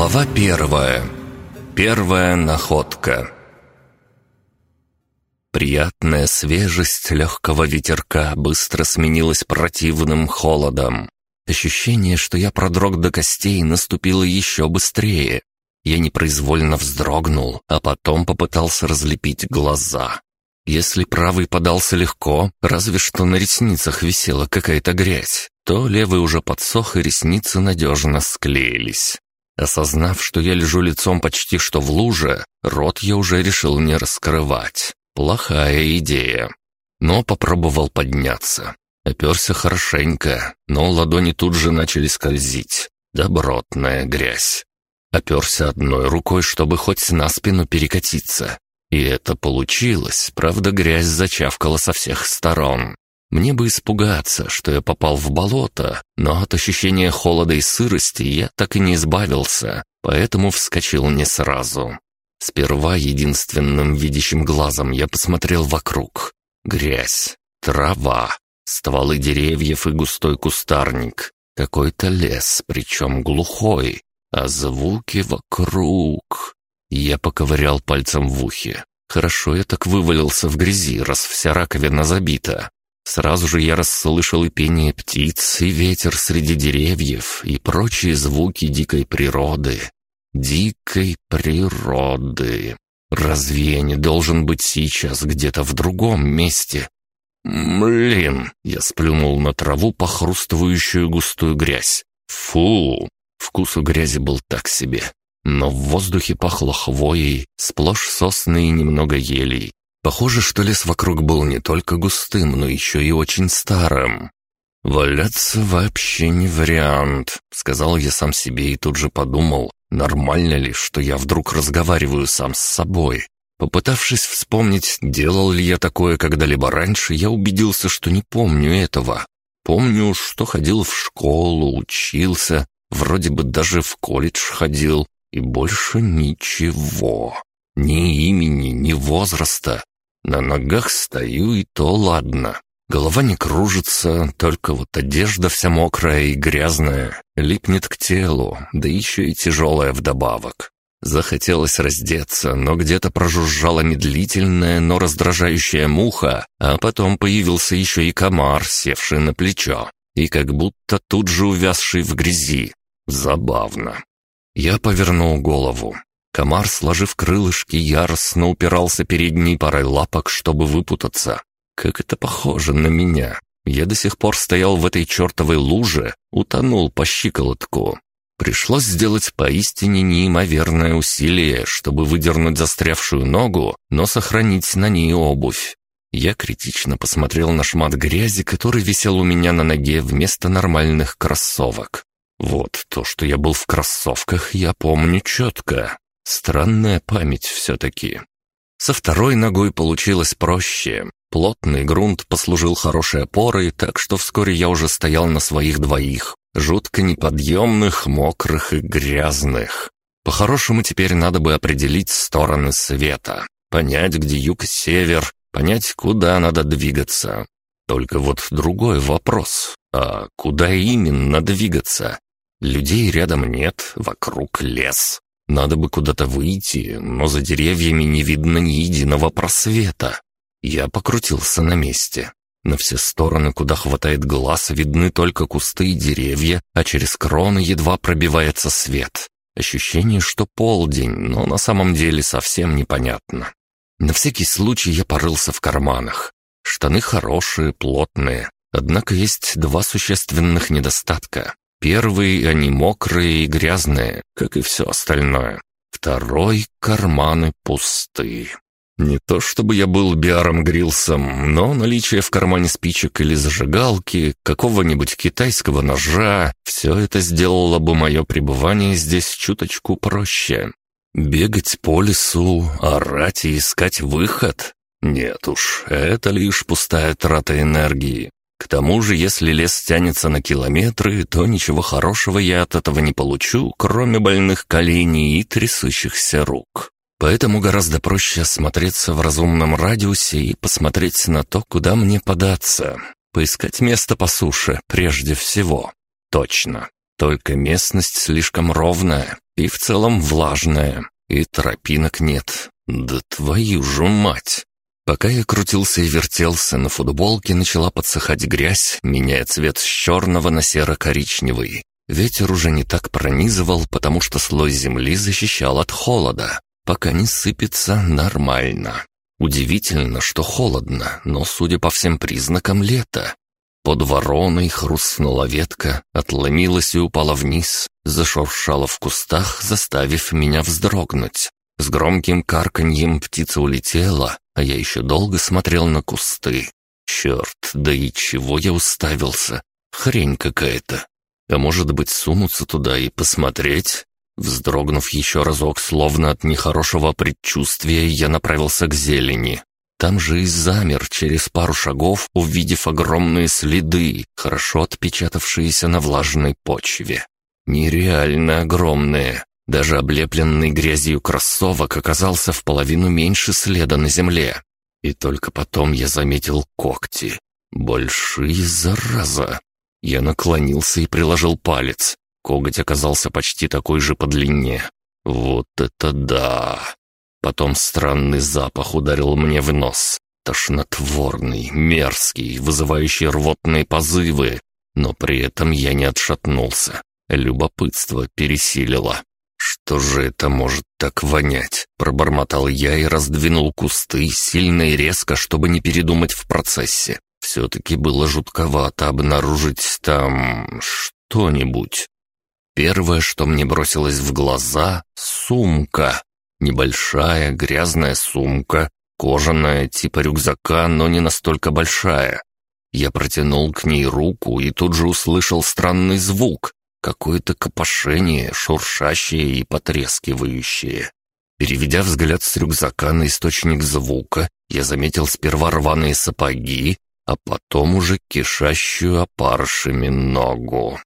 Глава первая. Первая находка. Приятная свежесть легкого ветерка быстро сменилась противным холодом. Ощущение, что я продрог до костей, наступило еще быстрее. Я непроизвольно вздрогнул, а потом попытался разлепить глаза. Если правый подался легко, разве что на ресницах висела какая-то грязь, то левый уже подсох и ресницы надежно склеились. Осознав, что я лежу лицом почти что в луже, рот я уже решил не раскрывать. Плохая идея. Но попробовал подняться. Оперся хорошенько, но ладони тут же начали скользить. Добротная грязь. Оперся одной рукой, чтобы хоть на спину перекатиться. И это получилось, правда грязь зачавкала со всех сторон. Мне бы испугаться, что я попал в болото, но от ощущения холода и сырости я так и не избавился, поэтому вскочил не сразу. Сперва единственным видящим глазом я посмотрел вокруг. Грязь, трава, стволы деревьев и густой кустарник. Какой-то лес, причем глухой, а звуки вокруг. Я поковырял пальцем в ухе. Хорошо я так вывалился в грязи, раз вся раковина забита. Сразу же я расслышал и пение птиц, и ветер среди деревьев, и прочие звуки дикой природы. Дикой природы. Разве я не должен быть сейчас где-то в другом месте? Блин, я сплюнул на траву похрустывающую густую грязь. Фу, вкус у грязи был так себе. Но в воздухе пахло хвоей, сплошь сосны и немного елей. Похоже, что лес вокруг был не только густым, но еще и очень старым. «Валяться вообще не вариант», — сказал я сам себе и тут же подумал, нормально ли, что я вдруг разговариваю сам с собой. Попытавшись вспомнить, делал ли я такое когда-либо раньше, я убедился, что не помню этого. Помню, что ходил в школу, учился, вроде бы даже в колледж ходил, и больше ничего. Ни имени, ни возраста. На ногах стою, и то ладно. Голова не кружится, только вот одежда вся мокрая и грязная, липнет к телу, да еще и тяжелая вдобавок. Захотелось раздеться, но где-то прожужжала медлительная, но раздражающая муха, а потом появился еще и комар, севший на плечо, и как будто тут же увязший в грязи. Забавно. Я повернул голову. Комар, сложив крылышки, яростно упирался передней парой лапок, чтобы выпутаться. Как это похоже на меня. Я до сих пор стоял в этой чертовой луже, утонул по щиколотку. Пришлось сделать поистине неимоверное усилие, чтобы выдернуть застрявшую ногу, но сохранить на ней обувь. Я критично посмотрел на шмат грязи, который висел у меня на ноге вместо нормальных кроссовок. Вот то, что я был в кроссовках, я помню четко. Странная память все-таки. Со второй ногой получилось проще. Плотный грунт послужил хорошей опорой, так что вскоре я уже стоял на своих двоих. Жутко неподъемных, мокрых и грязных. По-хорошему теперь надо бы определить стороны света. Понять, где юг и север, понять, куда надо двигаться. Только вот другой вопрос. А куда именно двигаться? Людей рядом нет, вокруг лес. Надо бы куда-то выйти, но за деревьями не видно ни единого просвета. Я покрутился на месте. На все стороны, куда хватает глаз, видны только кусты и деревья, а через кроны едва пробивается свет. Ощущение, что полдень, но на самом деле совсем непонятно. На всякий случай я порылся в карманах. Штаны хорошие, плотные. Однако есть два существенных недостатка. Первый — они мокрые и грязные, как и все остальное. Второй — карманы пусты. Не то чтобы я был Биаром Грилсом, но наличие в кармане спичек или зажигалки, какого-нибудь китайского ножа, все это сделало бы мое пребывание здесь чуточку проще. Бегать по лесу, орать и искать выход? Нет уж, это лишь пустая трата энергии. К тому же, если лес тянется на километры, то ничего хорошего я от этого не получу, кроме больных коленей и трясущихся рук. Поэтому гораздо проще осмотреться в разумном радиусе и посмотреть на то, куда мне податься. Поискать место по суше прежде всего. Точно. Только местность слишком ровная и в целом влажная, и тропинок нет. Да твою же мать! Пока я крутился и вертелся, на футболке начала подсыхать грязь, меняя цвет с черного на серо-коричневый. Ветер уже не так пронизывал, потому что слой земли защищал от холода. Пока не сыпется, нормально. Удивительно, что холодно, но, судя по всем признакам, лето. Под вороной хрустнула ветка, отломилась и упала вниз, зашуршала в кустах, заставив меня вздрогнуть. С громким карканьем птица улетела, а я еще долго смотрел на кусты. Черт, да и чего я уставился? Хрень какая-то. А может быть, сунуться туда и посмотреть? Вздрогнув еще разок, словно от нехорошего предчувствия, я направился к зелени. Там же и замер через пару шагов, увидев огромные следы, хорошо отпечатавшиеся на влажной почве. Нереально огромные. Даже облепленный грязью кроссовок оказался в половину меньше следа на земле. И только потом я заметил когти. Большие, зараза. Я наклонился и приложил палец. Коготь оказался почти такой же по длине. Вот это да! Потом странный запах ударил мне в нос. Тошнотворный, мерзкий, вызывающий рвотные позывы. Но при этом я не отшатнулся. Любопытство пересилило. «Что же это может так вонять?» Пробормотал я и раздвинул кусты сильно и резко, чтобы не передумать в процессе. Все-таки было жутковато обнаружить там что-нибудь. Первое, что мне бросилось в глаза — сумка. Небольшая грязная сумка, кожаная, типа рюкзака, но не настолько большая. Я протянул к ней руку и тут же услышал странный звук. Какое-то копошение, шуршащее и потрескивающее. Переведя взгляд с рюкзака на источник звука, я заметил сперва рваные сапоги, а потом уже кишащую опаршами ногу.